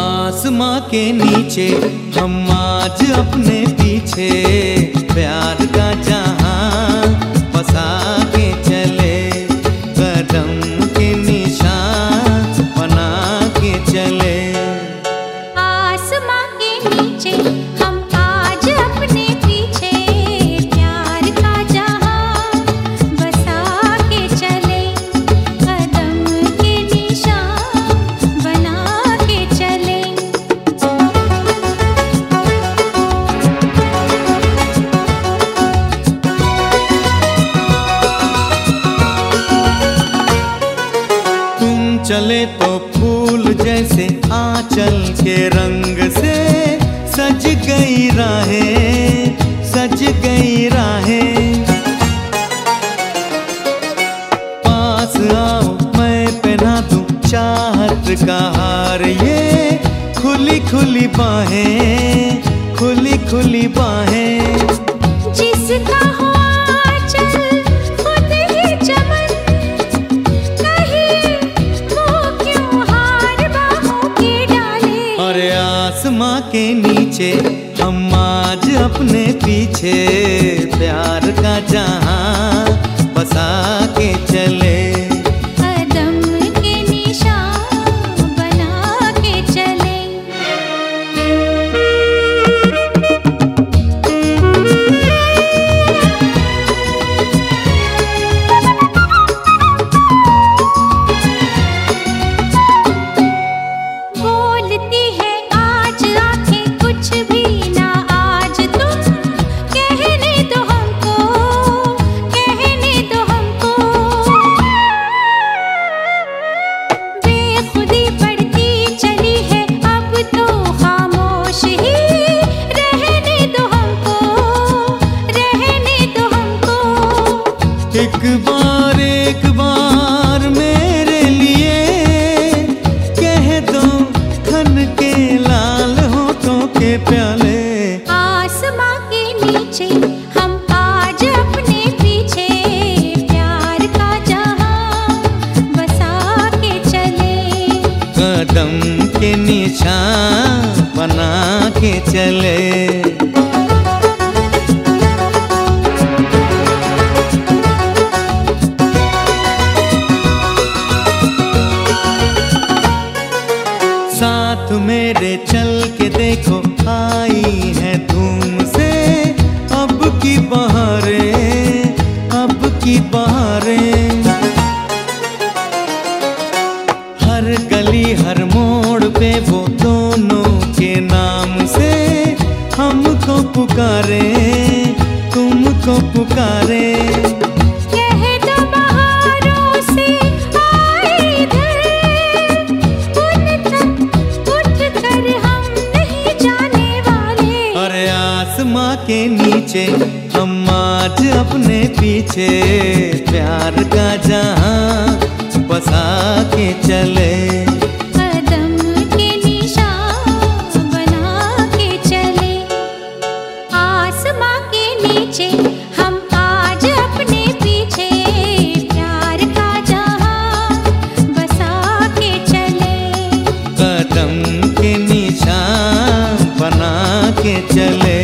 आसमां के नीचे हम आज अपने पीछे प्यार का जहाँ चले तो फूल जैसे आंचल के रंग से सज गई राहें, सज गई राहें। पास आओ, मैं पहना दूँ चाहत का हार, ये खुली खुली बाहें, खुली खुली बाहें। जिसका के नीचे हम आज अपने पीछे प्यार का जहाँ कदम के निशान बना के चले। साथ मेरे चल के देखो आई है धूम। पे वो दोनों के नाम से हमको पुकारे तुमको पुकारे। कह दो बहारों से आए इधर उन तक उठ कर हम नहीं जाने वाले। अरे आसमां के नीचे हम आज अपने पीछे प्यार का जहाँ बसा के चले। के चले।